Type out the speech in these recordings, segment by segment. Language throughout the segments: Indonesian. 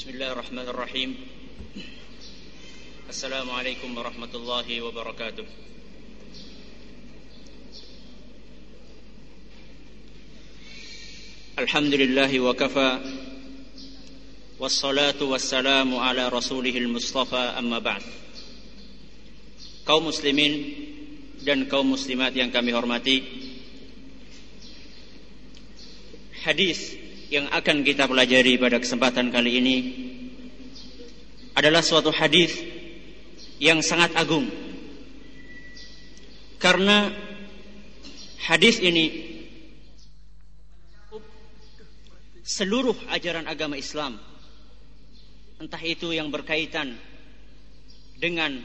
بسم الله الرحمن الرحيم. السلام عليكم ورحمة الله وبركاته. الحمد لله وكفى والصلاة والسلام على رسوله المصطفى أما بعد. kaum muslimin dan kaum muslimat yang kami hormati hadis yang akan kita pelajari pada kesempatan kali ini adalah suatu hadis yang sangat agung. Karena hadis ini seluruh ajaran agama Islam. Entah itu yang berkaitan dengan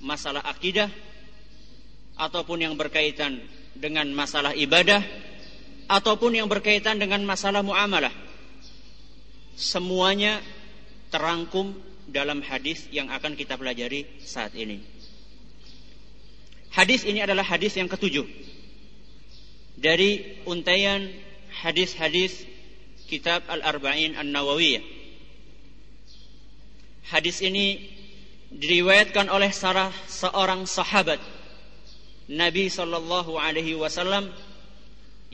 masalah akidah ataupun yang berkaitan dengan masalah ibadah ataupun yang berkaitan dengan masalah muamalah. Semuanya terangkum dalam hadis yang akan kita pelajari saat ini. Hadis ini adalah hadis yang ketujuh. Dari untaian hadis-hadis kitab Al-Arba'in An-Nawawiyah. Hadis ini diriwayatkan oleh salah seorang sahabat Nabi sallallahu alaihi wasallam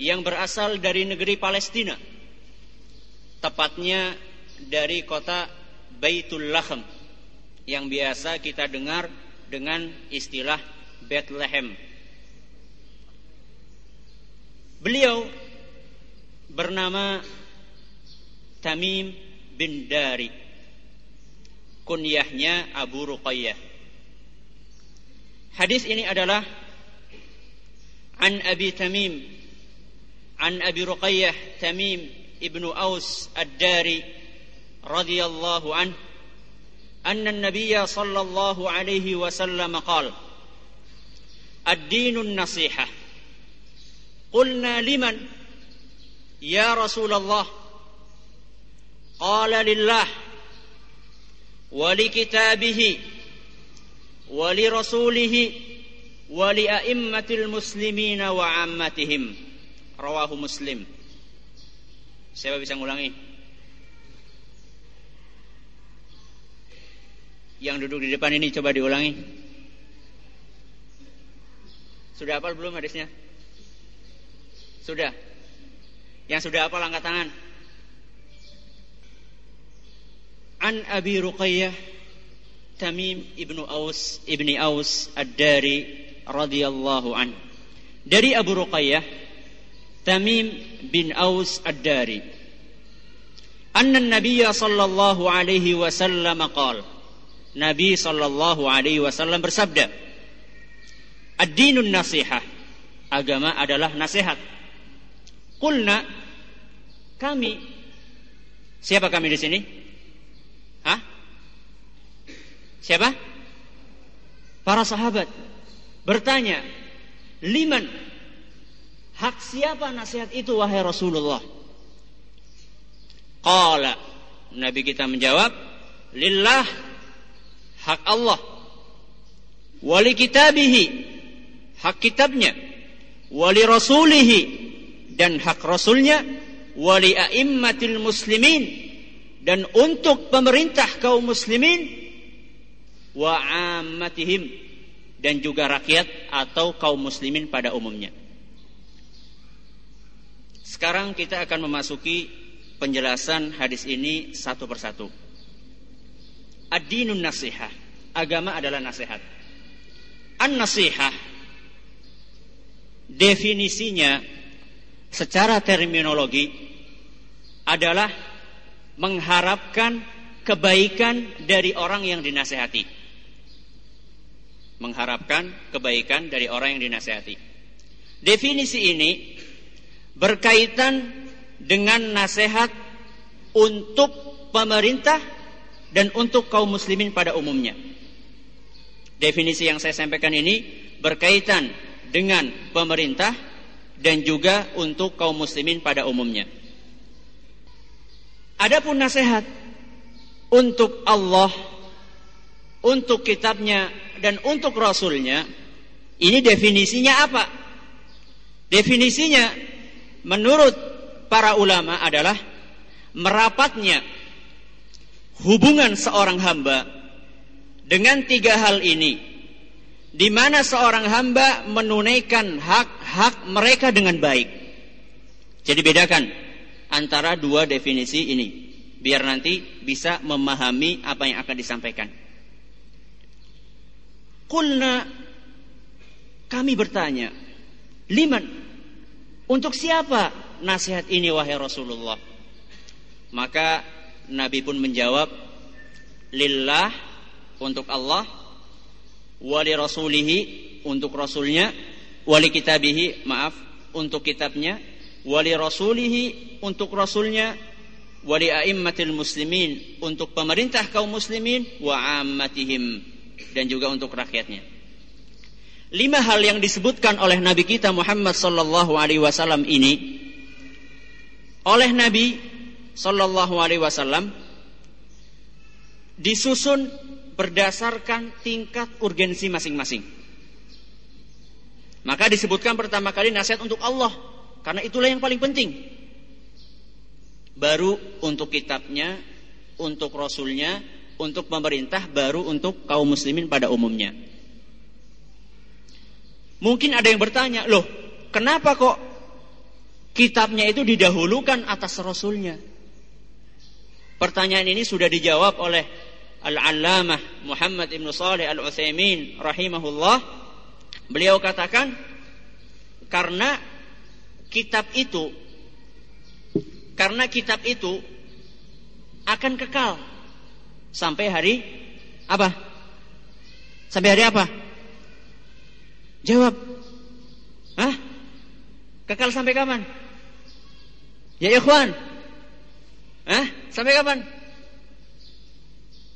yang berasal dari negeri Palestina. Tepatnya dari kota Baitul Lahm yang biasa kita dengar dengan istilah Bethlehem. Beliau bernama Tamim bin Dari. Kunyahnya Abu Ruqayyah. Hadis ini adalah An Abi Tamim عن أبي رقية تميم ابن أوس الداري رضي الله عنه أن النبي صلى الله عليه وسلم قال الدين النصيحة. قلنا لمن؟ يا رسول الله. قال لله. ولكتابه. ولرسوله. ولأئمة المسلمين وعامتهم. rawahu muslim. Siapa bisa ngulangi? Yang duduk di depan ini coba diulangi. Sudah apa belum hadisnya? Sudah. Yang sudah apa? Langkah tangan. An abi ruqayyah Tamim ibnu Aus ibni Aus ad-Dari radhiyallahu an. Dari Abu Ruqayyah Tamim bin Aus Ad-Dari. Anna Nabi sallallahu alaihi wasallam qala Nabi sallallahu alaihi wasallam bersabda Ad-dinun nasihah Agama adalah nasihat Qulna Kami Siapa kami di sini? Hah? Siapa? Para sahabat bertanya, "Liman? Hak siapa nasihat itu wahai Rasulullah?" Qala Nabi kita menjawab, "Lillah hak Allah. Wali kitabihi hak kitabnya. Wali rasulihi dan hak rasulnya. Wali a'immatil muslimin dan untuk pemerintah kaum muslimin wa ammatihim dan juga rakyat atau kaum muslimin pada umumnya. Sekarang kita akan memasuki penjelasan hadis ini satu persatu. Ad-dinun nasihah. Agama adalah nasihat. An-nasihah definisinya secara terminologi adalah mengharapkan kebaikan dari orang yang dinasehati. Mengharapkan kebaikan dari orang yang dinasehati. Definisi ini berkaitan dengan nasihat untuk pemerintah dan untuk kaum muslimin pada umumnya. Definisi yang saya sampaikan ini berkaitan dengan pemerintah dan juga untuk kaum muslimin pada umumnya. Adapun nasihat untuk Allah, untuk kitabnya dan untuk rasulnya, ini definisinya apa? Definisinya menurut para ulama adalah merapatnya hubungan seorang hamba dengan tiga hal ini di mana seorang hamba menunaikan hak-hak mereka dengan baik. Jadi bedakan antara dua definisi ini biar nanti bisa memahami apa yang akan disampaikan. Kulna kami bertanya, liman untuk siapa nasihat ini wahai Rasulullah? Maka Nabi pun menjawab, lillah untuk Allah, wali rasulihi untuk rasulnya, wali kitabihi maaf untuk kitabnya, wali rasulihi untuk rasulnya, wali a'immatil muslimin untuk pemerintah kaum muslimin, wa ammatihim dan juga untuk rakyatnya. Lima hal yang disebutkan oleh Nabi kita Muhammad sallallahu alaihi wasallam ini oleh Nabi sallallahu alaihi wasallam disusun berdasarkan tingkat urgensi masing-masing. Maka disebutkan pertama kali nasihat untuk Allah karena itulah yang paling penting. Baru untuk kitabnya, untuk rasulnya, untuk pemerintah, baru untuk kaum muslimin pada umumnya. Mungkin ada yang bertanya, loh, kenapa kok kitabnya itu didahulukan atas rasulnya? Pertanyaan ini sudah dijawab oleh Al-Allamah Muhammad Ibn Salih Al-Uthaymin rahimahullah. Beliau katakan, karena kitab itu, karena kitab itu akan kekal sampai hari apa? Sampai hari apa? Jawab. Hah? Kekal sampai kapan? Ya ikhwan. Hah? Sampai kapan?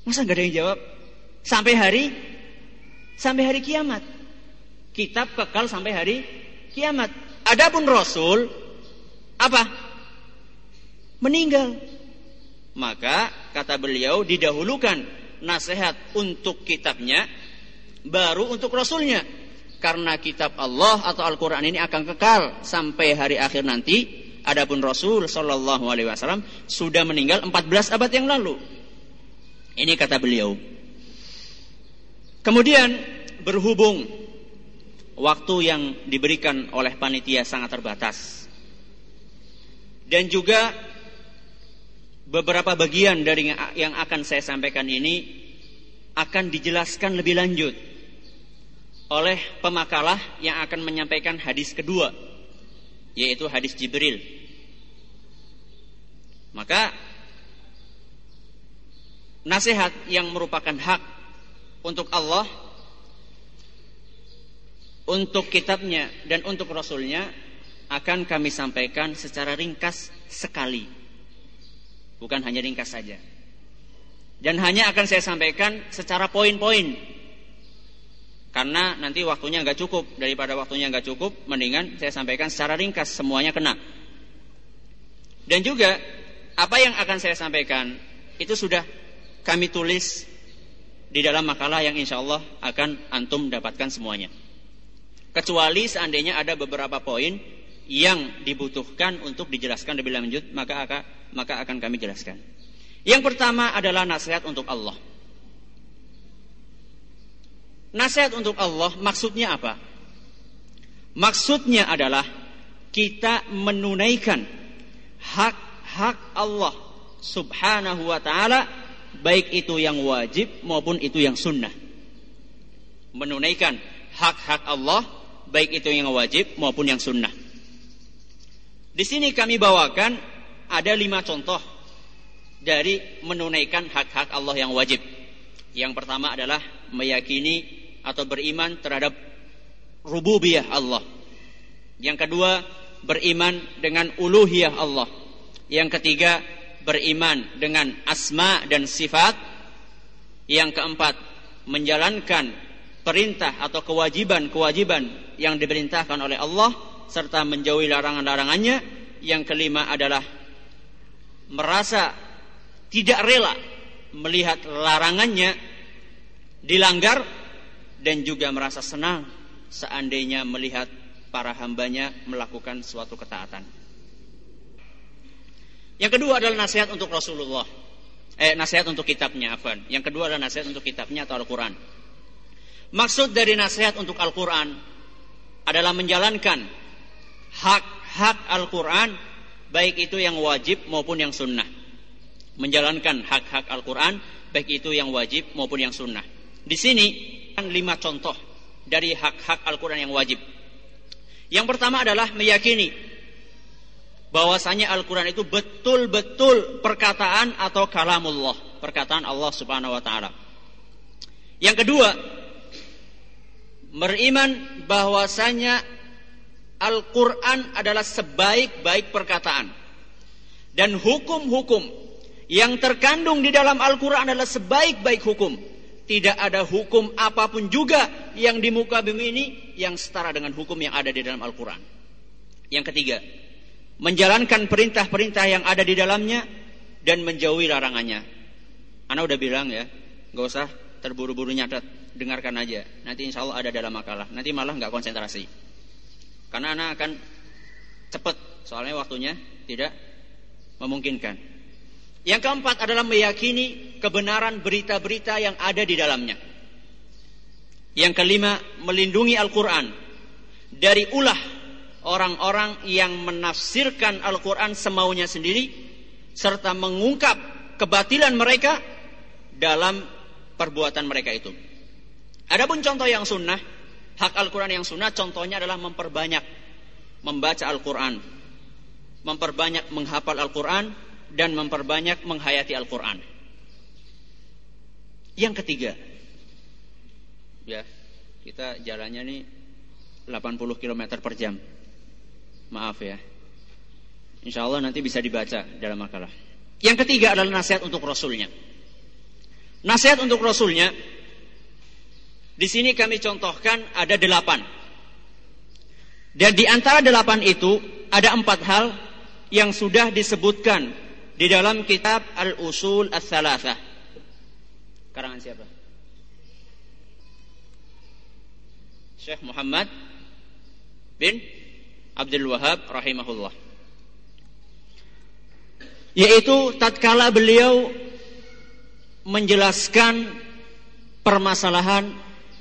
Masa nggak ada yang jawab? Sampai hari sampai hari kiamat. Kitab kekal sampai hari kiamat. Adapun Rasul apa? Meninggal. Maka kata beliau didahulukan nasihat untuk kitabnya baru untuk rasulnya karena kitab Allah atau Al-Quran ini akan kekal sampai hari akhir nanti. Adapun Rasul Shallallahu Alaihi Wasallam sudah meninggal 14 abad yang lalu. Ini kata beliau. Kemudian berhubung waktu yang diberikan oleh panitia sangat terbatas dan juga beberapa bagian dari yang akan saya sampaikan ini akan dijelaskan lebih lanjut oleh pemakalah yang akan menyampaikan hadis kedua yaitu hadis Jibril. Maka nasihat yang merupakan hak untuk Allah untuk kitabnya dan untuk rasulnya akan kami sampaikan secara ringkas sekali. Bukan hanya ringkas saja. Dan hanya akan saya sampaikan secara poin-poin karena nanti waktunya nggak cukup. Daripada waktunya nggak cukup mendingan saya sampaikan secara ringkas semuanya kena. Dan juga apa yang akan saya sampaikan itu sudah kami tulis di dalam makalah yang insya Allah akan antum dapatkan semuanya. Kecuali seandainya ada beberapa poin yang dibutuhkan untuk dijelaskan lebih lanjut maka akan maka akan kami jelaskan. Yang pertama adalah nasihat untuk Allah Nasihat untuk Allah maksudnya apa? Maksudnya adalah kita menunaikan hak-hak Allah Subhanahu wa taala baik itu yang wajib maupun itu yang sunnah. Menunaikan hak-hak Allah baik itu yang wajib maupun yang sunnah. Di sini kami bawakan ada lima contoh dari menunaikan hak-hak Allah yang wajib. Yang pertama adalah meyakini atau beriman terhadap rububiyah Allah. Yang kedua, beriman dengan uluhiyah Allah. Yang ketiga, beriman dengan asma dan sifat. Yang keempat, menjalankan perintah atau kewajiban-kewajiban yang diperintahkan oleh Allah serta menjauhi larangan-larangannya. Yang kelima adalah merasa tidak rela melihat larangannya dilanggar dan juga merasa senang seandainya melihat para hambanya melakukan suatu ketaatan. Yang kedua adalah nasihat untuk Rasulullah Eh, nasihat untuk kitabnya, afan. Yang kedua adalah nasihat untuk kitabnya atau Al-Quran. Maksud dari nasihat untuk Al-Quran adalah menjalankan hak-hak Al-Quran, baik itu yang wajib maupun yang sunnah. Menjalankan hak-hak Al-Quran, baik itu yang wajib maupun yang sunnah. Di sini kan lima contoh dari hak-hak Al-Quran yang wajib. Yang pertama adalah meyakini bahwasanya Al-Quran itu betul-betul perkataan atau kalamullah, perkataan Allah Subhanahu wa taala. Yang kedua, beriman bahwasanya Al-Quran adalah sebaik-baik perkataan dan hukum-hukum yang terkandung di dalam Al-Quran adalah sebaik-baik hukum. Tidak ada hukum apa pun juga yang di muka bumi ini yang setara dengan hukum yang ada di dalam Al-Quran. Yang ketiga, menjalankan perintah-perintah yang ada di dalamnya dan menjauhi larangannya. Ana udah bilang ya, nggak usah terburu-buru nyatet, dengarkan aja. Nanti insya Allah ada dalam makalah. Nanti malah nggak konsentrasi. Karena anak akan cepet, soalnya waktunya tidak memungkinkan. Yang keempat adalah meyakini kebenaran berita-berita yang ada di dalamnya. Yang kelima, melindungi Al-Quran dari ulah orang-orang yang menafsirkan Al-Quran semaunya sendiri serta mengungkap kebatilan mereka dalam perbuatan mereka itu. Adapun contoh yang sunnah, hak Al-Quran yang sunnah contohnya adalah memperbanyak membaca Al-Quran, memperbanyak menghafal Al-Quran, dan memperbanyak menghayati Al-Quran. Yang ketiga, ya kita jalannya nih 80 km per jam. Maaf ya. Insya Allah nanti bisa dibaca dalam makalah. Yang ketiga adalah nasihat untuk Rasulnya. Nasihat untuk Rasulnya, di sini kami contohkan ada delapan. Dan di antara delapan itu ada empat hal yang sudah disebutkan di dalam kitab Al-Usul As-Salasah. Karangan siapa? Syekh Muhammad bin Abdul Wahab rahimahullah. Yaitu tatkala beliau menjelaskan permasalahan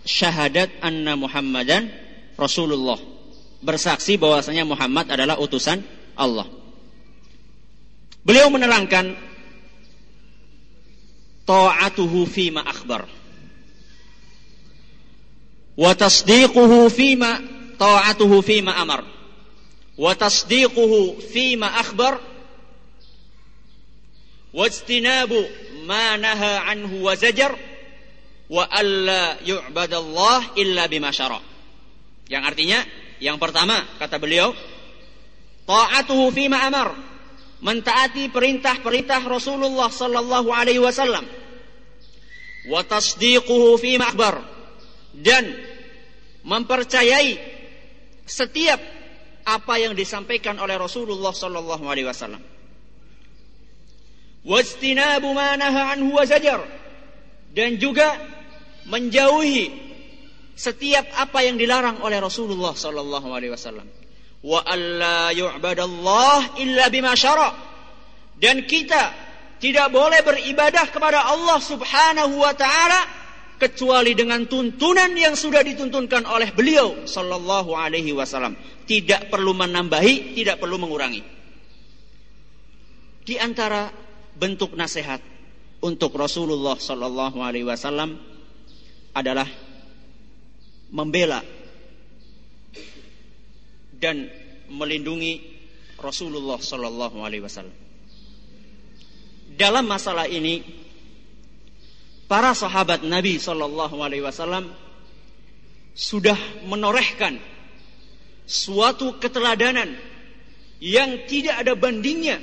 syahadat anna Muhammadan Rasulullah. Bersaksi bahwasanya Muhammad adalah utusan Allah. Beliau menerangkan ta'atuhu fima akhbar. Wa tasdiquhu fima ta'atuhu fima amar. Wa tasdiquhu fima akhbar. Wajtinabu ma naha anhu wa zajar. Wa alla yu'badallah illa bima syara. Yang artinya yang pertama kata beliau taatuhu fima amar mentaati perintah-perintah Rasulullah sallallahu alaihi wasallam wa tasdiquhu fima akhbar dan mempercayai setiap apa yang disampaikan oleh Rasulullah sallallahu alaihi wasallam. Wajtinabu ma naha anhu wa dan juga menjauhi setiap apa yang dilarang oleh Rasulullah sallallahu alaihi wasallam. Wa alla yu'badallah illa bima syara. Dan kita tidak boleh beribadah kepada Allah Subhanahu wa taala kecuali dengan tuntunan yang sudah dituntunkan oleh beliau sallallahu alaihi wasallam. Tidak perlu menambahi, tidak perlu mengurangi. Di antara bentuk nasihat untuk Rasulullah sallallahu alaihi wasallam adalah membela dan melindungi Rasulullah sallallahu alaihi wasallam. Dalam masalah ini para sahabat Nabi Shallallahu Alaihi Wasallam sudah menorehkan suatu keteladanan yang tidak ada bandingnya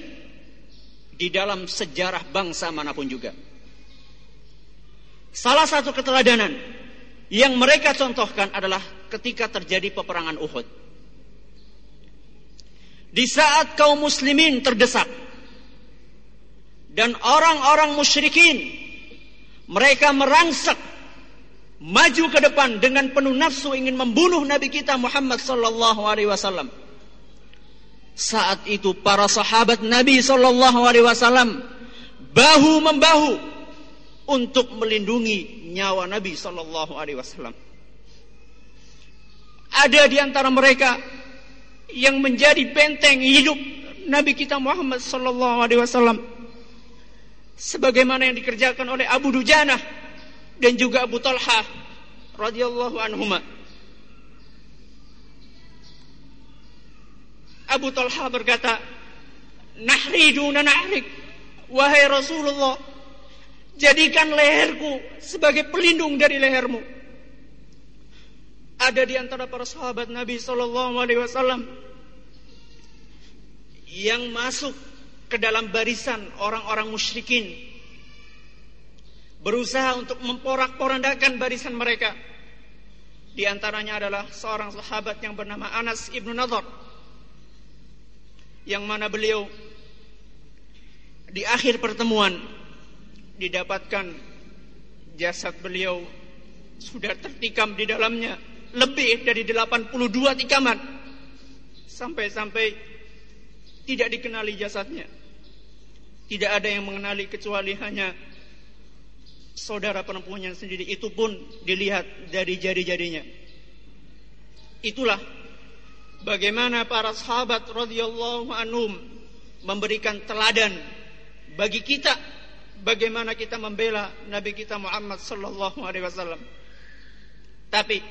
di dalam sejarah bangsa mana pun juga. Salah satu keteladanan yang mereka contohkan adalah ketika terjadi peperangan Uhud. Di saat kaum muslimin terdesak dan orang-orang musyrikin mereka merangsek maju ke depan dengan penuh nafsu ingin membunuh Nabi kita Muhammad sallallahu alaihi wasallam. Saat itu para sahabat Nabi sallallahu alaihi wasallam bahu membahu untuk melindungi nyawa Nabi Shallallahu Alaihi Wasallam. Ada di antara mereka yang menjadi benteng hidup Nabi kita Muhammad Sallallahu Alaihi Wasallam, sebagaimana yang dikerjakan oleh Abu Dujana dan juga Abu Talha radhiyallahu anhuma. Abu Talha berkata, Nahriduna nahrik, wahai Rasulullah, jadikan leherku sebagai pelindung dari lehermu ada di antara para sahabat Nabi Shallallahu Alaihi Wasallam yang masuk ke dalam barisan orang-orang musyrikin berusaha untuk memporak-porandakan barisan mereka. Di antaranya adalah seorang sahabat yang bernama Anas ibnu Nadhr, yang mana beliau di akhir pertemuan didapatkan jasad beliau sudah tertikam di dalamnya lebih dari 82 tikaman. Sampai-sampai tidak dikenali jasadnya. Tidak ada yang mengenali kecuali hanya saudara perempuannya sendiri. Itu pun dilihat dari jari-jarinya. Itulah bagaimana para sahabat radhiyallahu anhum memberikan teladan bagi kita bagaimana kita membela nabi kita Muhammad sallallahu alaihi wasallam. Tapi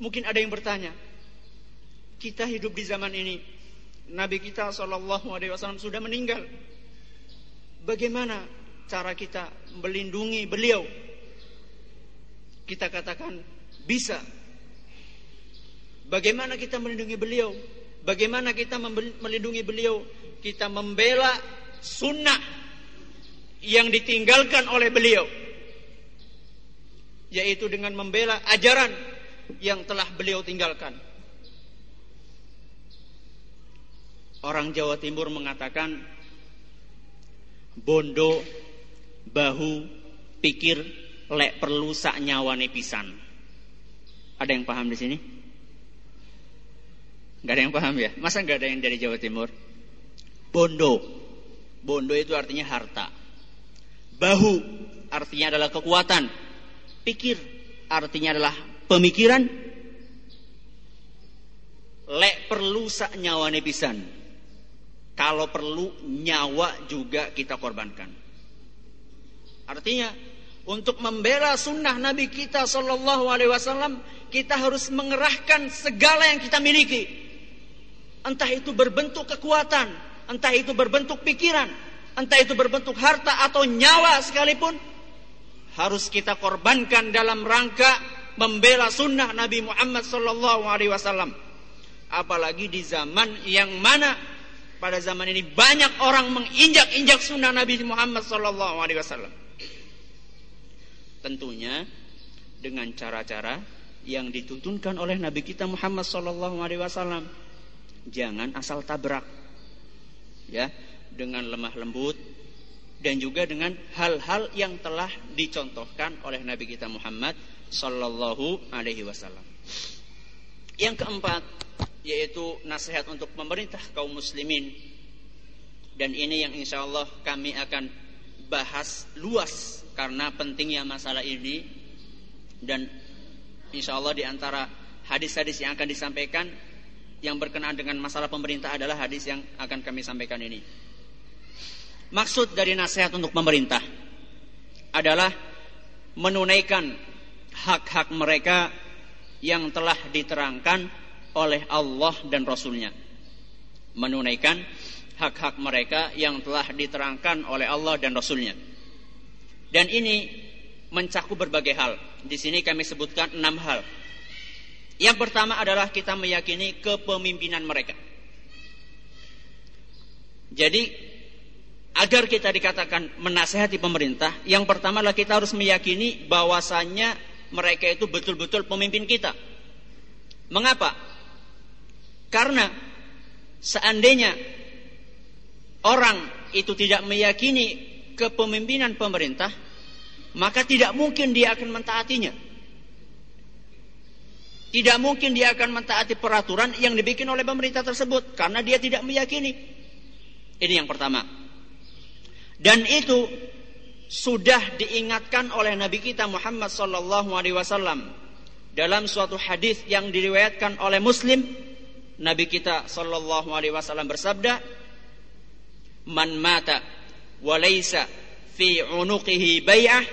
Mungkin ada yang bertanya, kita hidup di zaman ini, Nabi kita Shallallahu Alaihi Wasallam sudah meninggal. Bagaimana cara kita melindungi beliau? Kita katakan bisa. Bagaimana kita melindungi beliau? Bagaimana kita melindungi beliau? Kita membela sunnah yang ditinggalkan oleh beliau, yaitu dengan membela ajaran yang telah beliau tinggalkan. Orang Jawa Timur mengatakan bondo bahu pikir lek perlu sak nyawane pisan. Ada yang paham di sini? Gak ada yang paham ya? Masa gak ada yang dari Jawa Timur? Bondo. Bondo itu artinya harta. Bahu artinya adalah kekuatan. Pikir artinya adalah pemikiran lek perlu sak nyawane pisan. Kalau perlu nyawa juga kita korbankan. Artinya untuk membela sunnah Nabi kita Shallallahu Alaihi Wasallam kita harus mengerahkan segala yang kita miliki. Entah itu berbentuk kekuatan entah itu berbentuk pikiran entah itu berbentuk harta atau nyawa sekalipun harus kita korbankan dalam rangka membela sunnah Nabi Muhammad Sallallahu Alaihi Wasallam. Apalagi di zaman yang mana pada zaman ini banyak orang menginjak-injak sunnah Nabi Muhammad Sallallahu Alaihi Wasallam. Tentunya dengan cara-cara yang dituntunkan oleh Nabi kita Muhammad Sallallahu Alaihi Wasallam. Jangan asal tabrak, ya, dengan lemah lembut dan juga dengan hal-hal yang telah dicontohkan oleh Nabi kita Muhammad Sallallahu Alaihi Wasallam. Yang keempat yaitu nasihat untuk pemerintah kaum muslimin dan ini yang insya Allah kami akan bahas luas karena pentingnya masalah ini dan insya Allah di antara hadis-hadis yang akan disampaikan yang berkenaan dengan masalah pemerintah adalah hadis yang akan kami sampaikan ini. Maksud dari nasihat untuk pemerintah adalah menunaikan hak-hak mereka yang telah diterangkan oleh Allah dan Rasulnya. Menunaikan hak-hak mereka yang telah diterangkan oleh Allah dan Rasulnya. Dan ini mencakup berbagai hal. Di sini kami sebutkan enam hal. Yang pertama adalah kita meyakini kepemimpinan mereka. Jadi agar kita dikatakan menasehati pemerintah, yang pertama adalah kita harus meyakini bahwasannya mereka itu betul-betul pemimpin kita. Mengapa? Karena seandainya orang itu tidak meyakini kepemimpinan pemerintah, maka tidak mungkin dia akan mentaatinya. Tidak mungkin dia akan mentaati peraturan yang dibikin oleh pemerintah tersebut karena dia tidak meyakini. Ini yang pertama. Dan itu sudah diingatkan oleh Nabi kita Muhammad sallallahu alaihi wasallam. Dalam suatu hadis yang diriwayatkan oleh Muslim Nabi kita sallallahu alaihi wasallam bersabda man mata wa laysa fi unuqihi bai'ah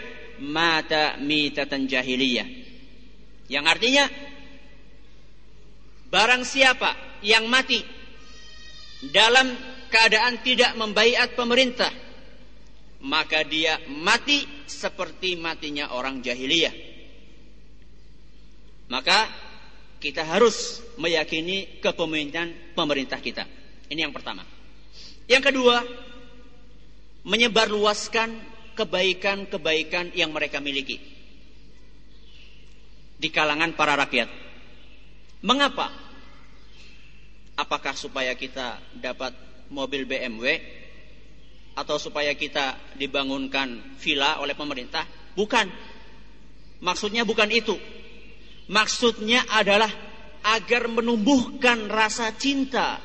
mata mitatan jahiliyah. Yang artinya barang siapa yang mati dalam keadaan tidak membaiat pemerintah maka dia mati seperti matinya orang jahiliyah. Maka kita harus meyakini kepemimpinan pemerintah kita. Ini yang pertama. Yang kedua, menyebarluaskan kebaikan-kebaikan yang mereka miliki di kalangan para rakyat. Mengapa? Apakah supaya kita dapat mobil BMW atau supaya kita dibangunkan villa oleh pemerintah? Bukan. Maksudnya bukan itu. Maksudnya adalah agar menumbuhkan rasa cinta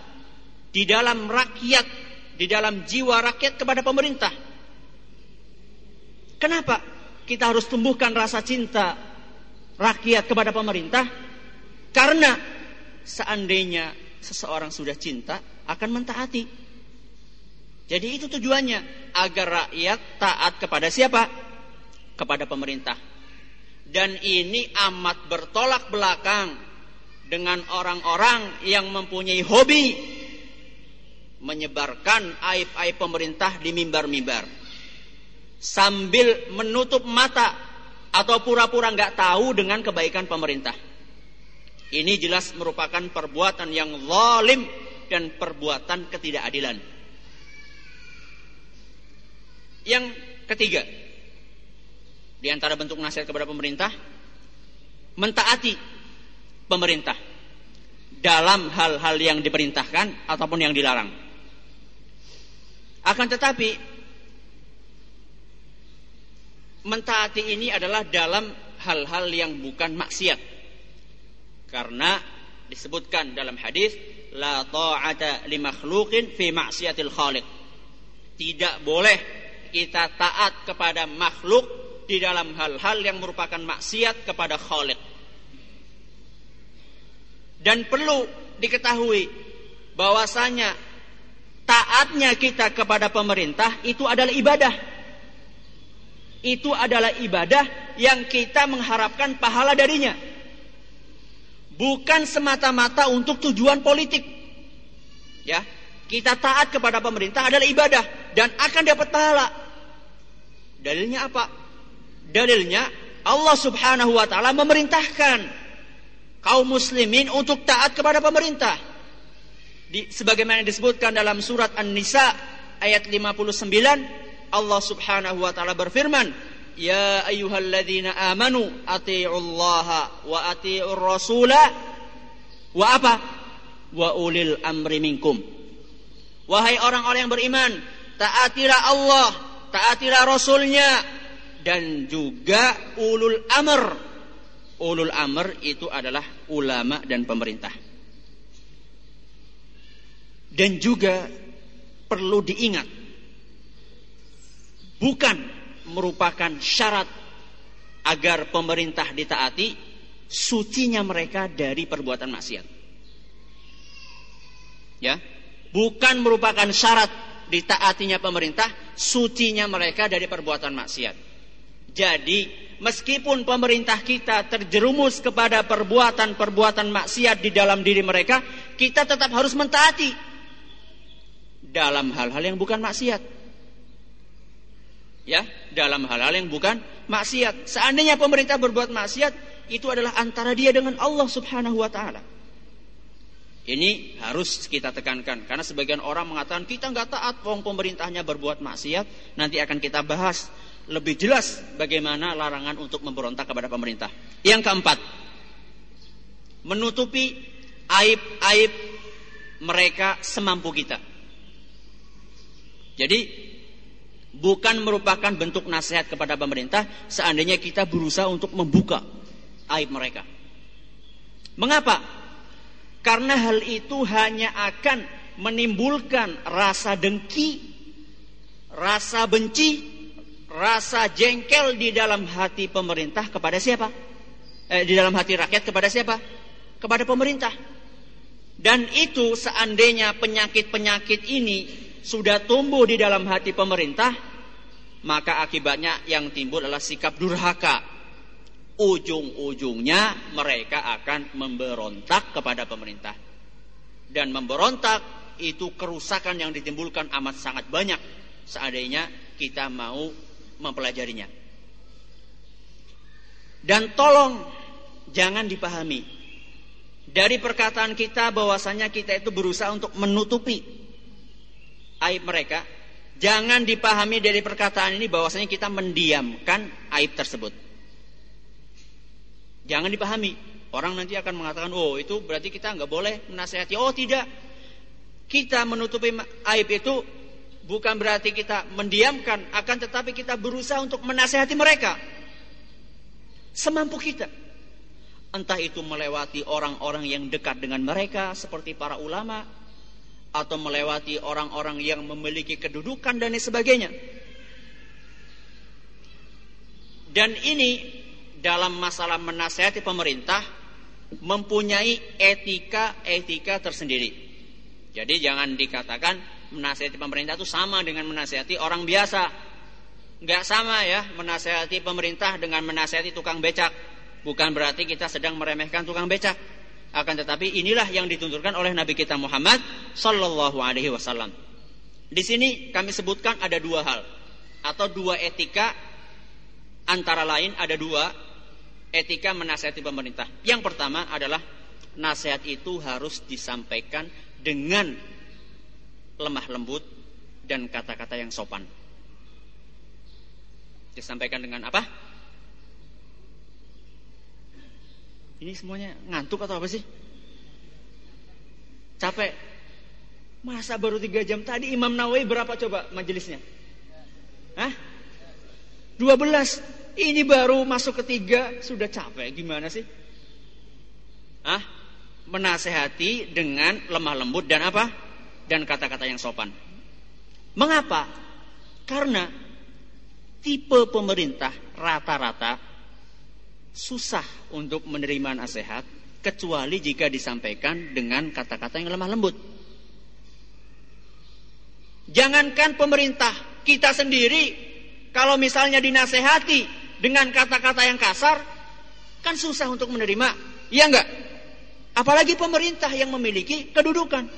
di dalam rakyat, di dalam jiwa rakyat kepada pemerintah. Kenapa kita harus tumbuhkan rasa cinta rakyat kepada pemerintah? Karena seandainya seseorang sudah cinta akan mentaati jadi itu tujuannya agar rakyat taat kepada siapa? Kepada pemerintah. Dan ini amat bertolak belakang dengan orang-orang yang mempunyai hobi menyebarkan aib-aib pemerintah di mimbar-mimbar sambil menutup mata atau pura-pura nggak tahu dengan kebaikan pemerintah. Ini jelas merupakan perbuatan yang zalim dan perbuatan ketidakadilan. Yang ketiga, di antara bentuk nasihat kepada pemerintah, mentaati pemerintah dalam hal-hal yang diperintahkan ataupun yang dilarang. Akan tetapi, mentaati ini adalah dalam hal-hal yang bukan maksiat. Karena disebutkan dalam hadis la ta'ata li makhluqin fi maksiatil khaliq. Tidak boleh kita taat kepada makhluk di dalam hal-hal yang merupakan maksiat kepada Khalik. Dan perlu diketahui bahwasanya taatnya kita kepada pemerintah itu adalah ibadah. Itu adalah ibadah yang kita mengharapkan pahala darinya. Bukan semata-mata untuk tujuan politik. Ya, kita taat kepada pemerintah adalah ibadah dan akan dapat pahala. Dalilnya apa? Dalilnya Allah Subhanahu wa taala memerintahkan kaum muslimin untuk taat kepada pemerintah. Di, sebagaimana disebutkan dalam surat An-Nisa ayat 59 Allah Subhanahu wa taala berfirman, "Ya ayyuhalladzina amanu atti'ullaha wa atti'ur rasula wa apa? Wa ulil amri minkum." Wahai orang-orang yang beriman, taatilah Allah taatilah rasulnya dan juga ulul amr. Ulul amr itu adalah ulama dan pemerintah. Dan juga perlu diingat bukan merupakan syarat agar pemerintah ditaati sucinya mereka dari perbuatan maksiat. Ya bukan merupakan syarat ditaatinya pemerintah, sucinya mereka dari perbuatan maksiat. Jadi, meskipun pemerintah kita terjerumus kepada perbuatan-perbuatan maksiat di dalam diri mereka, kita tetap harus mentaati dalam hal-hal yang bukan maksiat. Ya, dalam hal-hal yang bukan maksiat. Seandainya pemerintah berbuat maksiat, itu adalah antara dia dengan Allah Subhanahu wa taala. Ini harus kita tekankan karena sebagian orang mengatakan kita nggak taat wong pemerintahnya berbuat maksiat. Nanti akan kita bahas lebih jelas bagaimana larangan untuk memberontak kepada pemerintah. Yang keempat, menutupi aib-aib mereka semampu kita. Jadi bukan merupakan bentuk nasihat kepada pemerintah seandainya kita berusaha untuk membuka aib mereka. Mengapa? Karena hal itu hanya akan menimbulkan rasa dengki, rasa benci, rasa jengkel di dalam hati pemerintah kepada siapa? Eh, di dalam hati rakyat kepada siapa? Kepada pemerintah. Dan itu seandainya penyakit-penyakit ini sudah tumbuh di dalam hati pemerintah, maka akibatnya yang timbul adalah sikap durhaka. Ujung-ujungnya mereka akan memberontak kepada pemerintah. Dan memberontak itu kerusakan yang ditimbulkan amat sangat banyak seandainya kita mau mempelajarinya. Dan tolong jangan dipahami dari perkataan kita bahwasanya kita itu berusaha untuk menutupi aib mereka, jangan dipahami dari perkataan ini bahwasanya kita mendiamkan aib tersebut. Jangan dipahami. Orang nanti akan mengatakan, oh itu berarti kita nggak boleh menasehati. Oh tidak. Kita menutupi aib itu bukan berarti kita mendiamkan, akan tetapi kita berusaha untuk menasehati mereka. Semampu kita. Entah itu melewati orang-orang yang dekat dengan mereka, seperti para ulama, atau melewati orang-orang yang memiliki kedudukan dan sebagainya. Dan ini dalam masalah menasihati pemerintah mempunyai etika-etika tersendiri. Jadi jangan dikatakan menasihati pemerintah itu sama dengan menasihati orang biasa. Enggak sama ya menasihati pemerintah dengan menasihati tukang becak. Bukan berarti kita sedang meremehkan tukang becak. Akan tetapi inilah yang ditunturkan oleh Nabi kita Muhammad Sallallahu Alaihi Wasallam. Di sini kami sebutkan ada dua hal atau dua etika antara lain ada dua etika menasihati pemerintah. Yang pertama adalah nasihat itu harus disampaikan dengan lemah lembut dan kata-kata yang sopan. Disampaikan dengan apa? Ini semuanya ngantuk atau apa sih? Capek. Masa baru tiga jam tadi Imam Nawawi berapa coba majelisnya? Hah? 12. Ini baru masuk ketiga sudah capek. Gimana sih? Hah? Menasehati dengan lemah lembut dan apa? Dan kata-kata yang sopan. Mengapa? Karena tipe pemerintah rata-rata susah untuk menerima nasihat kecuali jika disampaikan dengan kata-kata yang lemah lembut. Jangankan pemerintah, kita sendiri kalau misalnya dinasehati dengan kata-kata yang kasar kan susah untuk menerima. Iya enggak? Apalagi pemerintah yang memiliki kedudukan.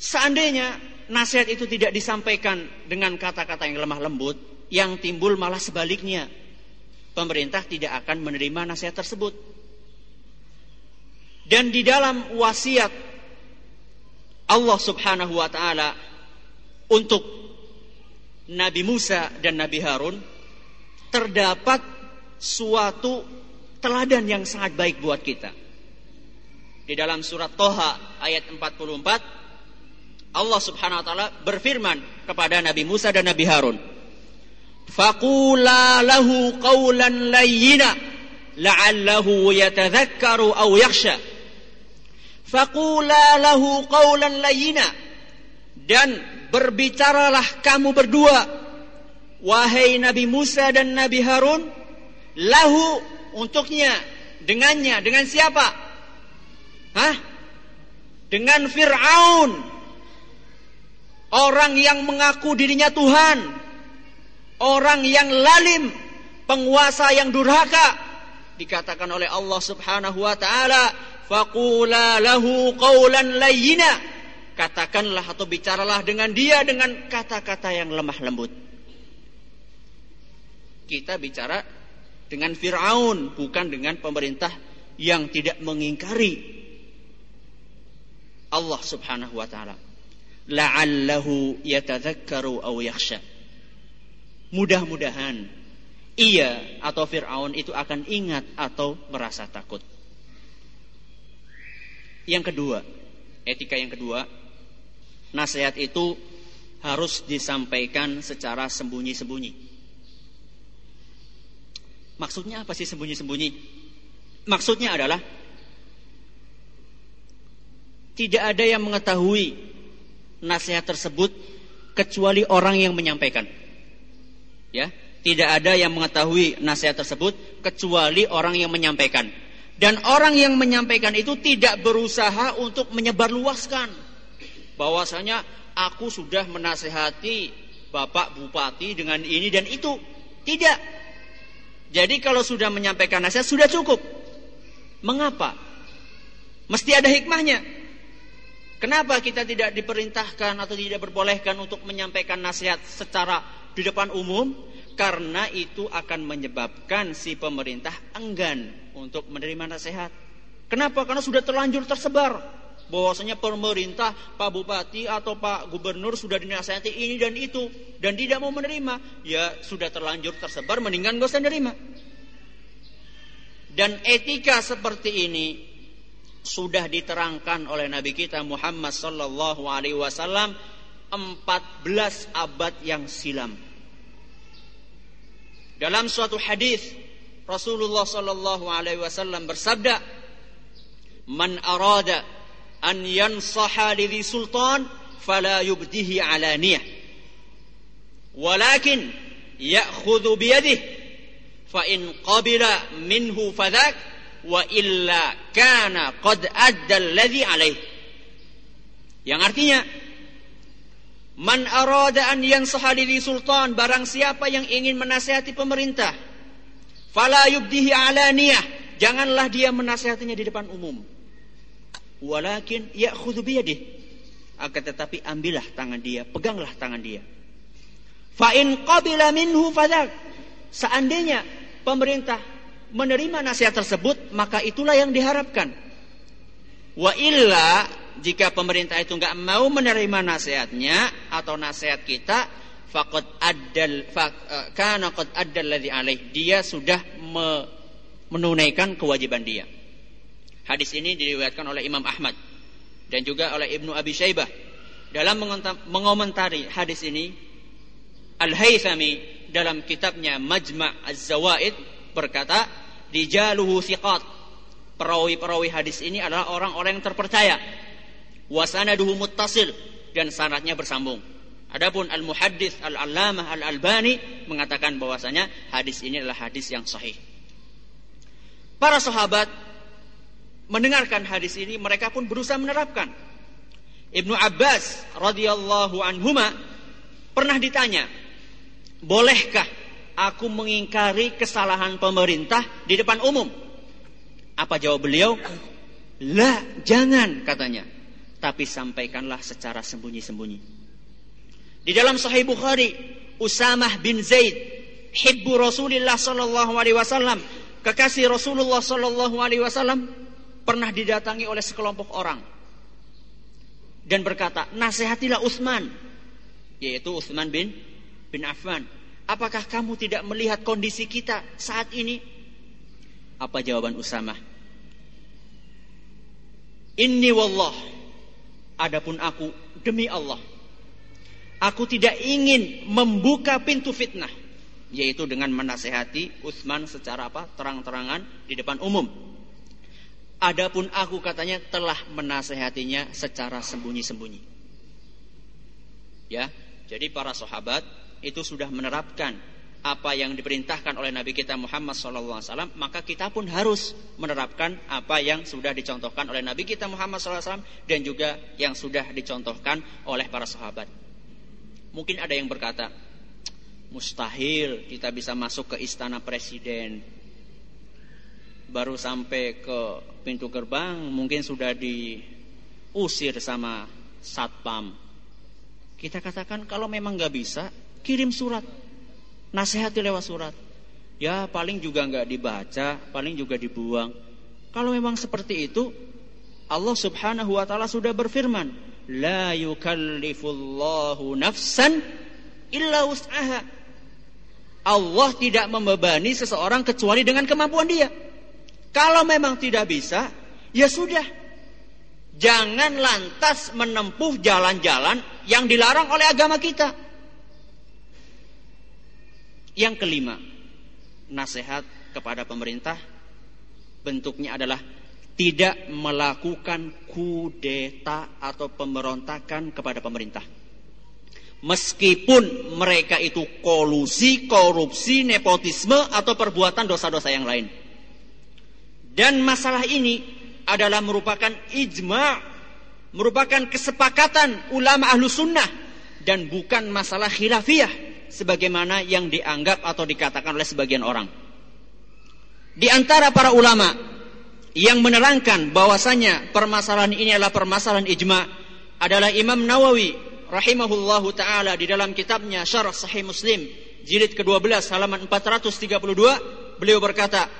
Seandainya nasihat itu tidak disampaikan dengan kata-kata yang lemah lembut, yang timbul malah sebaliknya. Pemerintah tidak akan menerima nasihat tersebut. Dan di dalam wasiat Allah Subhanahu wa taala untuk Nabi Musa dan Nabi Harun terdapat suatu teladan yang sangat baik buat kita. Di dalam surat Toha ayat 44 Allah Subhanahu wa taala berfirman kepada Nabi Musa dan Nabi Harun, "Faqula lahu qawlan layyina la'allahu yatadhakkaru aw yakhsha." Faqula lahu qawlan layyina dan berbicaralah kamu berdua wahai Nabi Musa dan Nabi Harun lahu untuknya dengannya dengan siapa Hah? dengan Fir'aun orang yang mengaku dirinya Tuhan orang yang lalim, penguasa yang durhaka. Dikatakan oleh Allah Subhanahu wa taala, "Faqula lahu qawlan layyina." Katakanlah atau bicaralah dengan dia dengan kata-kata yang lemah lembut. Kita bicara dengan Firaun, bukan dengan pemerintah yang tidak mengingkari Allah Subhanahu wa taala. La'allahu yatadzakkaru aw yakhsha Mudah-mudahan ia atau Fir'aun itu akan ingat atau merasa takut. Yang kedua, etika yang kedua, nasihat itu harus disampaikan secara sembunyi-sembunyi. Maksudnya apa sih sembunyi-sembunyi? Maksudnya adalah tidak ada yang mengetahui nasihat tersebut kecuali orang yang menyampaikan. Ya, tidak ada yang mengetahui nasihat tersebut kecuali orang yang menyampaikan. Dan orang yang menyampaikan itu tidak berusaha untuk menyebarluaskan bahwasanya aku sudah menasehati Bapak Bupati dengan ini dan itu. Tidak. Jadi kalau sudah menyampaikan nasihat sudah cukup. Mengapa? Mesti ada hikmahnya. Kenapa kita tidak diperintahkan atau tidak diperbolehkan untuk menyampaikan nasihat secara di depan umum? Karena itu akan menyebabkan si pemerintah enggan untuk menerima nasihat. Kenapa? Karena sudah terlanjur tersebar bahwasanya pemerintah, Pak Bupati atau Pak Gubernur sudah dinasihati ini dan itu dan tidak mau menerima, ya sudah terlanjur tersebar mendingan gak usah menerima. Dan etika seperti ini sudah diterangkan oleh Nabi kita Muhammad sallallahu alaihi wasallam 14 abad yang silam. Dalam suatu hadis Rasulullah sallallahu alaihi wasallam bersabda, "Man arada an yansaha lidhi sultan fala yubdihi alaniyah walakin ya'khudhu biyadihi fa in qabila minhu fadhak wa illa kana qad adda alladhi alaih yang artinya man arada an yansaha lidhi sultan barang siapa yang ingin menasihati pemerintah fala yubdihi alaniyah janganlah dia menasihatinya di depan umum walakin ya'khudhu biyadih. Akan tetapi ambillah tangan dia peganglah tangan dia. Fa in qabila minhu fadak seandainya pemerintah menerima nasihat tersebut maka itulah yang diharapkan. Wa illa jika pemerintah itu enggak mau menerima nasihatnya atau nasihat kita faqad addal eh, kana qad ladzi alaih. Dia sudah menunaikan kewajiban dia Hadis ini diriwayatkan oleh Imam Ahmad dan juga oleh Ibnu Abi Syaibah. Dalam mengomentari hadis ini, Al-Haythami dalam kitabnya Majma' Az-Zawaid berkata, "Dijaluhu thiqat." Perawi-perawi hadis ini adalah orang-orang yang terpercaya. Wasanaduhu muttasil dan sanadnya bersambung. Adapun Al-Muhaddits Al-Allamah Al-Albani mengatakan bahwasanya hadis ini adalah hadis yang sahih. Para sahabat mendengarkan hadis ini mereka pun berusaha menerapkan. Ibnu Abbas radhiyallahu anhuma pernah ditanya, "Bolehkah aku mengingkari kesalahan pemerintah di depan umum?" Apa jawab beliau? "La, jangan," katanya. Tapi sampaikanlah secara sembunyi-sembunyi. Di dalam Sahih Bukhari, Usamah bin Zaid, hibbu Rasulullah sallallahu alaihi wasallam, kekasih Rasulullah sallallahu alaihi wasallam pernah didatangi oleh sekelompok orang dan berkata, "Nasihatilah Utsman." Yaitu Utsman bin bin Affan. "Apakah kamu tidak melihat kondisi kita saat ini?" Apa jawaban Usamah? "Inni wallah, adapun aku demi Allah, aku tidak ingin membuka pintu fitnah." Yaitu dengan menasehati Utsman secara apa? terang-terangan di depan umum Adapun aku katanya telah menasehatinya secara sembunyi-sembunyi. Ya, jadi para sahabat itu sudah menerapkan apa yang diperintahkan oleh Nabi kita Muhammad SAW, maka kita pun harus menerapkan apa yang sudah dicontohkan oleh Nabi kita Muhammad SAW dan juga yang sudah dicontohkan oleh para sahabat. Mungkin ada yang berkata, mustahil kita bisa masuk ke istana presiden baru sampai ke pintu gerbang mungkin sudah diusir sama satpam. Kita katakan kalau memang nggak bisa kirim surat, nasihati lewat surat. Ya paling juga nggak dibaca, paling juga dibuang. Kalau memang seperti itu, Allah Subhanahu wa taala sudah berfirman, la yukallifullahu nafsan illa wus'aha. Allah tidak membebani seseorang kecuali dengan kemampuan dia. Kalau memang tidak bisa, ya sudah. Jangan lantas menempuh jalan-jalan yang dilarang oleh agama kita. Yang kelima, nasihat kepada pemerintah bentuknya adalah tidak melakukan kudeta atau pemberontakan kepada pemerintah. Meskipun mereka itu kolusi, korupsi, nepotisme atau perbuatan dosa-dosa yang lain. Dan masalah ini adalah merupakan ijma, merupakan kesepakatan ulama ahlu sunnah dan bukan masalah khilafiyah sebagaimana yang dianggap atau dikatakan oleh sebagian orang. Di antara para ulama yang menerangkan bahwasanya permasalahan ini adalah permasalahan ijma adalah Imam Nawawi rahimahullahu taala di dalam kitabnya Syarah Sahih Muslim jilid ke-12 halaman 432 beliau berkata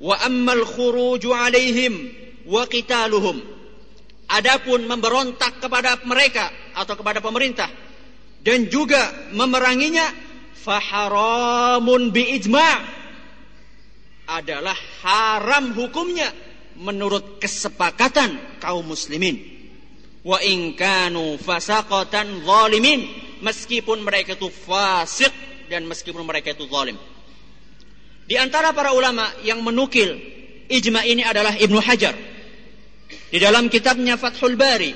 wa ammal khuruju alaihim wa qitaluhum adapun memberontak kepada mereka atau kepada pemerintah dan juga memeranginya faharamun bi ijma' adalah haram hukumnya menurut kesepakatan kaum muslimin. Wa in kanu fasaqatan zalimin meskipun mereka itu fasik dan meskipun mereka itu zalim. Di antara para ulama yang menukil ijma ini adalah Ibnu Hajar. Di dalam kitabnya Fathul Bari,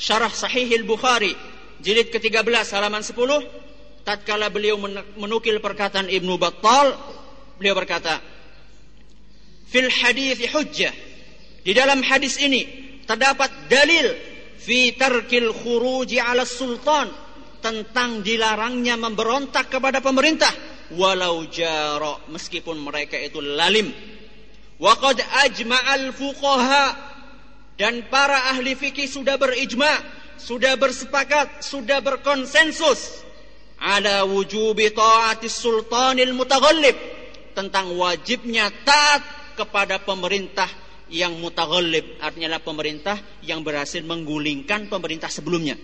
Syarah Sahih Al-Bukhari, jilid ke-13 halaman 10, tatkala beliau menukil perkataan Ibnu Battal, beliau berkata, fil hadis hujjah. Di dalam hadis ini terdapat dalil fi tarkil khuruji ala sultan tentang dilarangnya memberontak kepada pemerintah walau jaro meskipun mereka itu lalim. Wa qad ajma'al fuqaha dan para ahli fikih sudah berijma, sudah bersepakat, sudah berkonsensus ala wujubi ta'ati sultanil mutaghallib tentang wajibnya taat kepada pemerintah yang mutaghallib artinya adalah pemerintah yang berhasil menggulingkan pemerintah sebelumnya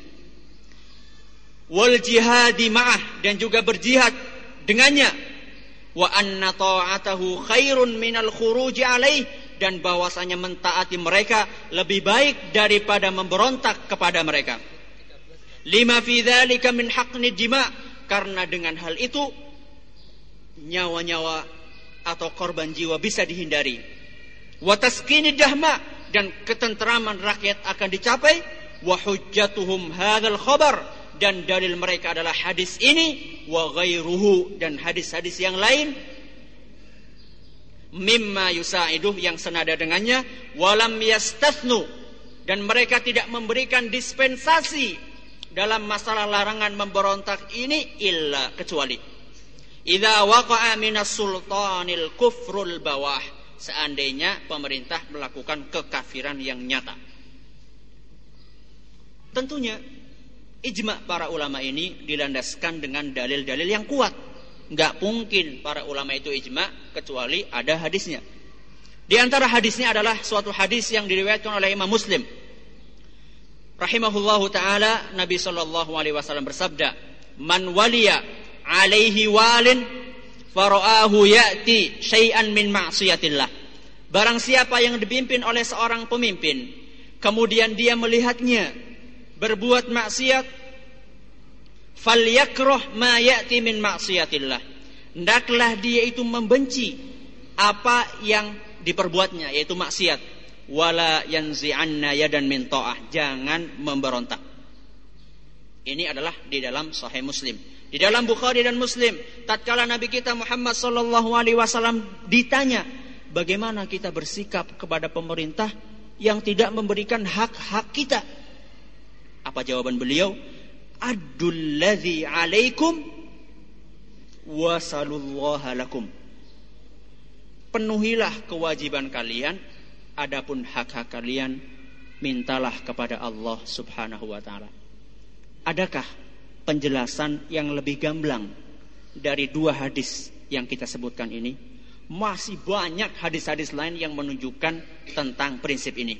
wal jihadi ma'ah dan juga berjihad dengannya. Wa anna ta'atahu khairun minal khuruji alaih. Dan bahwasanya mentaati mereka lebih baik daripada memberontak kepada mereka. Lima fi dzalika min haqqni dima. Karena dengan hal itu nyawa-nyawa atau korban jiwa bisa dihindari. Wataskini dahma. Dan ketenteraman rakyat akan dicapai. Wa hujjatuhum hadzal khabar dan dalil mereka adalah hadis ini wa ghairuhu dan hadis-hadis yang lain mimma yusaiduh yang senada dengannya walam yastathnu dan mereka tidak memberikan dispensasi dalam masalah larangan memberontak ini illa kecuali Idza waqa'a minas sultanil kufrul bawah. Seandainya pemerintah melakukan kekafiran yang nyata. Tentunya ijma para ulama ini dilandaskan dengan dalil-dalil yang kuat. Enggak mungkin para ulama itu ijma kecuali ada hadisnya. Di antara hadisnya adalah suatu hadis yang diriwayatkan oleh Imam Muslim. Rahimahullahu taala Nabi sallallahu alaihi wasallam bersabda, "Man waliya alaihi walin faraahu ya'ti syai'an min ma'siyatillah. Barang siapa yang dipimpin oleh seorang pemimpin, kemudian dia melihatnya berbuat maksiat, falyakrah ma ya'ti min ma'siyatillah. Hendaklah dia itu membenci apa yang diperbuatnya yaitu maksiat. Wala yanzi'anna yadan min ta'ah. Jangan memberontak. Ini adalah di dalam Sahih Muslim. Di dalam Bukhari dan Muslim, tatkala Nabi kita Muhammad sallallahu alaihi wasallam ditanya, bagaimana kita bersikap kepada pemerintah yang tidak memberikan hak-hak kita? Apa jawaban beliau? Adul ladzi alaikum wasalullaha lakum. Penuhilah kewajiban kalian, adapun hak-hak kalian mintalah kepada Allah Subhanahu wa taala. Adakah penjelasan yang lebih gamblang dari dua hadis yang kita sebutkan ini. Masih banyak hadis-hadis lain yang menunjukkan tentang prinsip ini.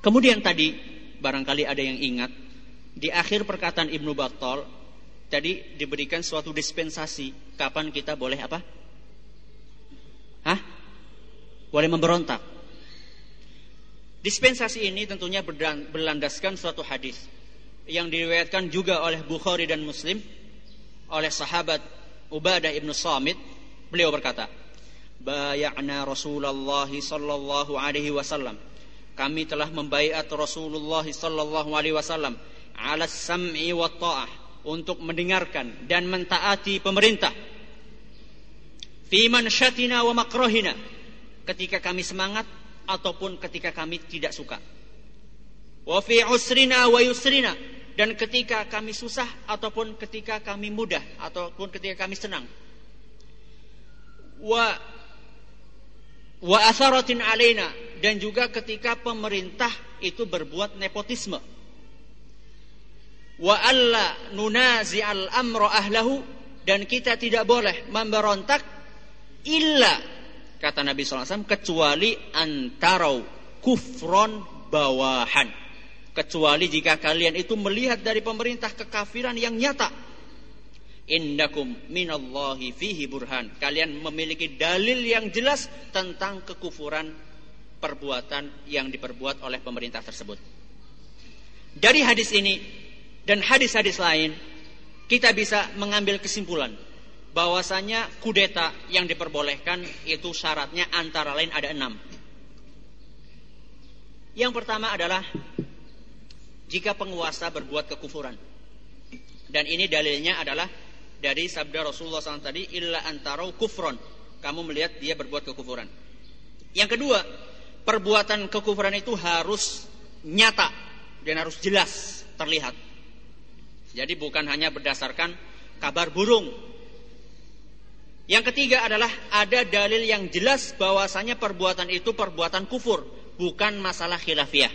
Kemudian tadi barangkali ada yang ingat di akhir perkataan Ibnu Battal tadi diberikan suatu dispensasi kapan kita boleh apa? Hah? Boleh memberontak. Dispensasi ini tentunya berlandaskan suatu hadis yang diriwayatkan juga oleh Bukhari dan Muslim oleh sahabat Ubadah ibnu Samit beliau berkata bay'ana Rasulullah sallallahu alaihi wasallam kami telah membaiat Rasulullah sallallahu alaihi wasallam ala sam'i wa ta'ah untuk mendengarkan dan mentaati pemerintah. Fi mansyatina wa makrahina ketika kami semangat ataupun ketika kami tidak suka. Wa fi usrina wa yusrina dan ketika kami susah ataupun ketika kami mudah ataupun ketika kami senang. Wa wa atharatin alaina dan juga ketika pemerintah itu berbuat nepotisme. Wa alla nunazi al amra ahlahu dan kita tidak boleh memberontak illa kata Nabi SAW kecuali antarau kufron bawahan. Kecuali jika kalian itu melihat dari pemerintah kekafiran yang nyata indakum minallahi fihi burhan kalian memiliki dalil yang jelas tentang kekufuran perbuatan yang diperbuat oleh pemerintah tersebut. Dari hadis ini dan hadis-hadis lain, kita bisa mengambil kesimpulan bahwasanya kudeta yang diperbolehkan itu syaratnya antara lain ada enam. Yang pertama adalah jika penguasa berbuat kekufuran. Dan ini dalilnya adalah dari sabda Rasulullah SAW tadi, illa antarau kufron. Kamu melihat dia berbuat kekufuran. Yang kedua, perbuatan kekufuran itu harus nyata dan harus jelas terlihat. Jadi bukan hanya berdasarkan kabar burung. Yang ketiga adalah ada dalil yang jelas bahwasanya perbuatan itu perbuatan kufur, bukan masalah khilafiyah.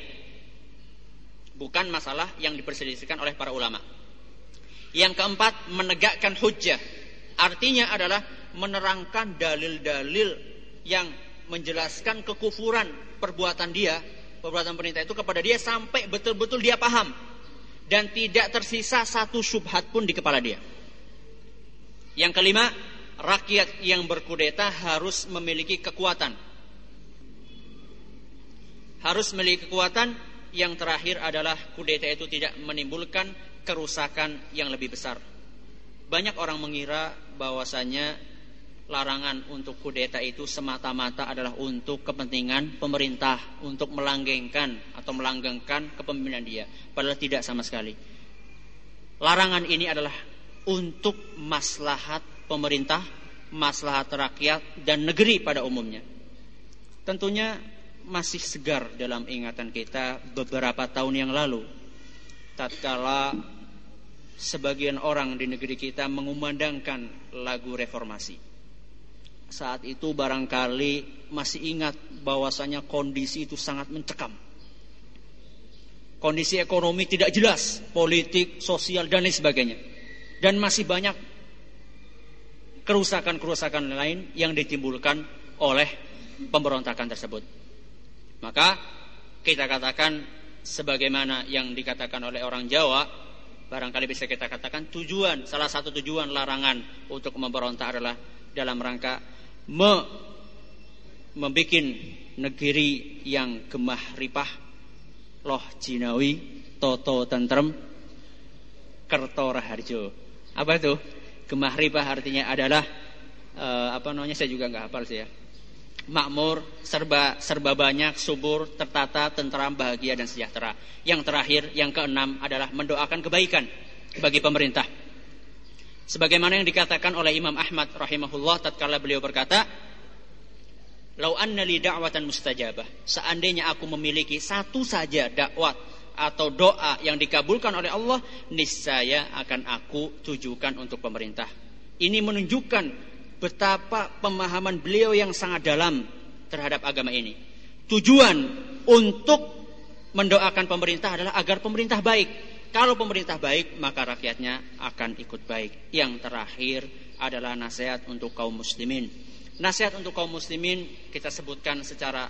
Bukan masalah yang diperselisihkan oleh para ulama. Yang keempat, menegakkan hujjah. Artinya adalah menerangkan dalil-dalil yang menjelaskan kekufuran perbuatan dia, perbuatan perintah itu kepada dia sampai betul-betul dia paham dan tidak tersisa satu subhat pun di kepala dia. Yang kelima, rakyat yang berkudeta harus memiliki kekuatan. Harus memiliki kekuatan. Yang terakhir adalah kudeta itu tidak menimbulkan kerusakan yang lebih besar. Banyak orang mengira bahwasanya larangan untuk kudeta itu semata-mata adalah untuk kepentingan pemerintah, untuk melanggengkan atau melanggengkan kepemimpinan dia. Padahal tidak sama sekali. Larangan ini adalah untuk maslahat pemerintah, maslahat rakyat dan negeri pada umumnya. Tentunya masih segar dalam ingatan kita beberapa tahun yang lalu tatkala sebagian orang di negeri kita mengumandangkan lagu reformasi saat itu barangkali masih ingat bahwasanya kondisi itu sangat mencekam. Kondisi ekonomi tidak jelas, politik, sosial dan lain sebagainya. Dan masih banyak kerusakan-kerusakan lain yang ditimbulkan oleh pemberontakan tersebut. Maka kita katakan sebagaimana yang dikatakan oleh orang Jawa, barangkali bisa kita katakan tujuan, salah satu tujuan larangan untuk memberontak adalah dalam rangka me membuat negeri yang gemah ripah loh jinawi toto tentrem kerto raharjo apa itu? Gemah ripah artinya adalah uh, apa namanya saya juga nggak hafal sih ya makmur serba serba banyak subur tertata tentram bahagia dan sejahtera yang terakhir yang keenam adalah mendoakan kebaikan bagi pemerintah Sebagaimana yang dikatakan oleh Imam Ahmad rahimahullah tatkala beliau berkata, "Lau anna li da'watan mustajabah." Seandainya aku memiliki satu saja dakwah atau doa yang dikabulkan oleh Allah, niscaya akan aku tujukan untuk pemerintah. Ini menunjukkan betapa pemahaman beliau yang sangat dalam terhadap agama ini. Tujuan untuk mendoakan pemerintah adalah agar pemerintah baik, kalau pemerintah baik, maka rakyatnya akan ikut baik. Yang terakhir adalah nasihat untuk kaum muslimin. Nasihat untuk kaum muslimin kita sebutkan secara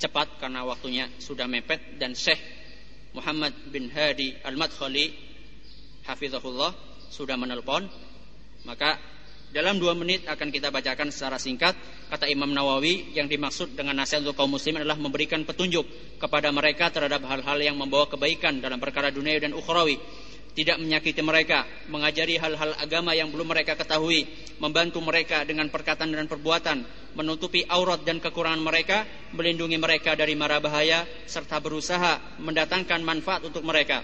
cepat karena waktunya sudah mepet dan Syekh Muhammad bin Hadi Al-Madkhali hafizahullah sudah menelpon. Maka dalam dua menit akan kita bacakan secara singkat kata Imam Nawawi yang dimaksud dengan nasihat untuk kaum muslim adalah memberikan petunjuk kepada mereka terhadap hal-hal yang membawa kebaikan dalam perkara dunia dan ukhrawi. tidak menyakiti mereka, mengajari hal-hal agama yang belum mereka ketahui, membantu mereka dengan perkataan dan perbuatan, menutupi aurat dan kekurangan mereka, melindungi mereka dari mara bahaya, serta berusaha mendatangkan manfaat untuk mereka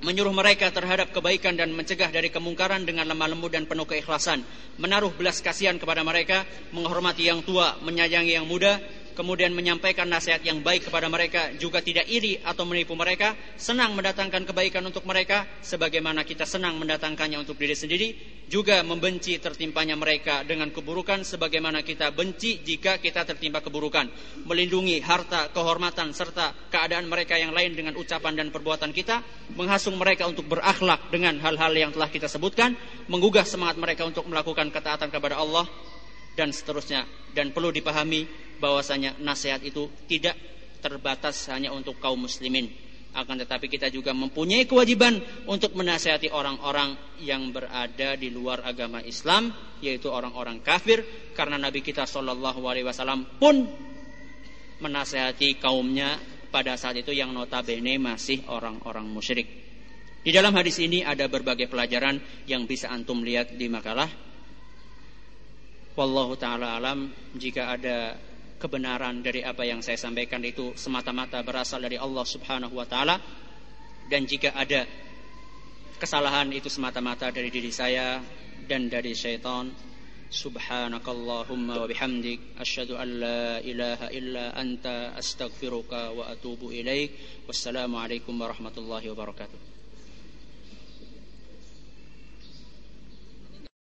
menyuruh mereka terhadap kebaikan dan mencegah dari kemungkaran dengan lemah lembut dan penuh keikhlasan, menaruh belas kasihan kepada mereka, menghormati yang tua, menyayangi yang muda, kemudian menyampaikan nasihat yang baik kepada mereka, juga tidak iri atau menipu mereka, senang mendatangkan kebaikan untuk mereka, sebagaimana kita senang mendatangkannya untuk diri sendiri, juga membenci tertimpanya mereka dengan keburukan, sebagaimana kita benci jika kita tertimpa keburukan, melindungi harta, kehormatan, serta keadaan mereka yang lain dengan ucapan dan perbuatan kita, menghasung mereka untuk berakhlak dengan hal-hal yang telah kita sebutkan, menggugah semangat mereka untuk melakukan ketaatan kepada Allah, dan seterusnya. Dan perlu dipahami bahwasanya nasihat itu tidak terbatas hanya untuk kaum muslimin akan tetapi kita juga mempunyai kewajiban untuk menasihati orang-orang yang berada di luar agama Islam yaitu orang-orang kafir karena Nabi kita Shallallahu Alaihi Wasallam pun menasihati kaumnya pada saat itu yang notabene masih orang-orang musyrik. Di dalam hadis ini ada berbagai pelajaran yang bisa antum lihat di makalah. Wallahu taala alam jika ada kebenaran dari apa yang saya sampaikan itu semata-mata berasal dari Allah Subhanahu wa taala. Dan jika ada kesalahan itu semata-mata dari diri saya dan dari syaitan. Subhanakallahumma wa bihamdik asyhadu an la ilaha illa anta astaghfiruka wa atubu ilaik wassalamu alaikum warahmatullahi wabarakatuh